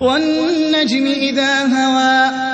وَالنَّجْمِ إِذَا هَوَىٰ